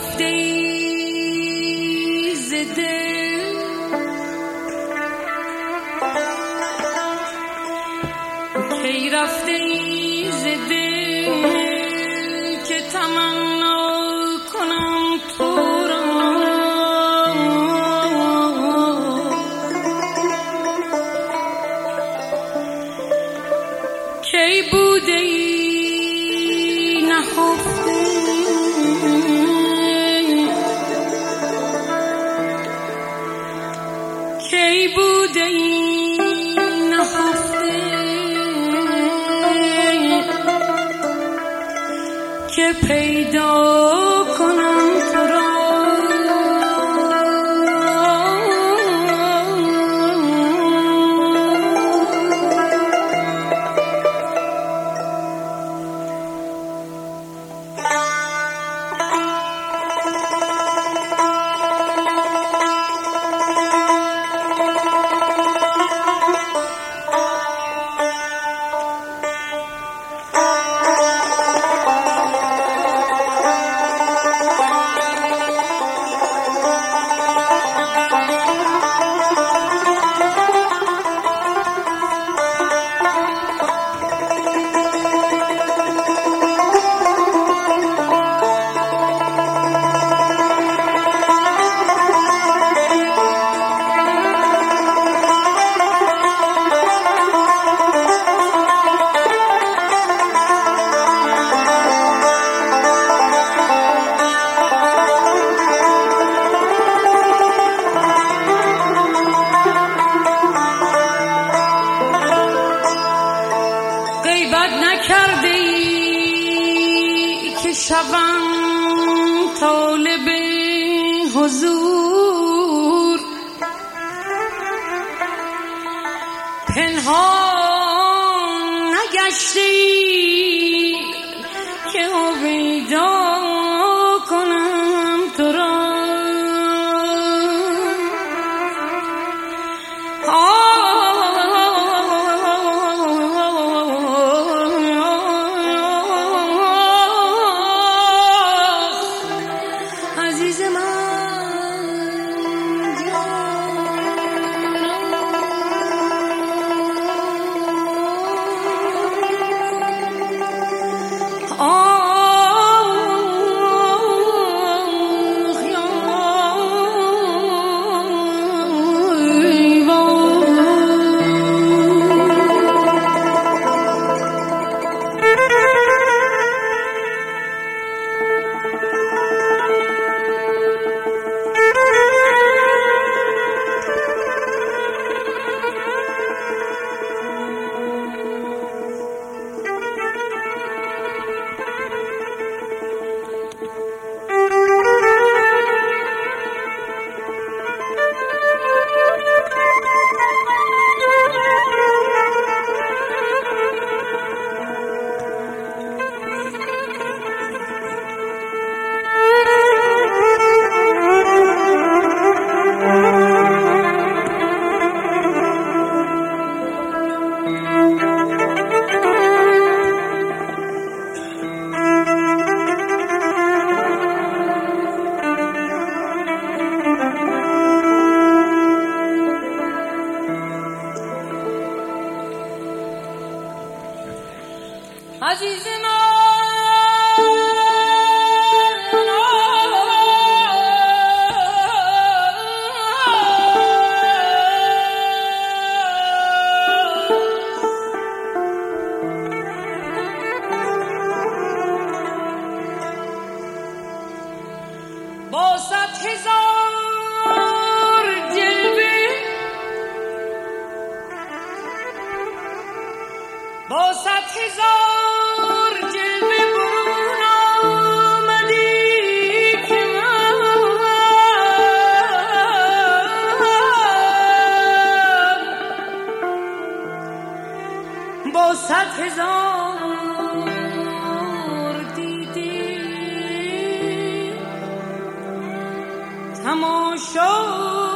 رفته ای زده کی رفته ای زده که تمنا کنم تو؟ کی بوده ای نخفته که پیدا غیبت نکرده ای که شوم طالب حضور. پنهان نگشته ای که هویدا Azizim دیدی تماشا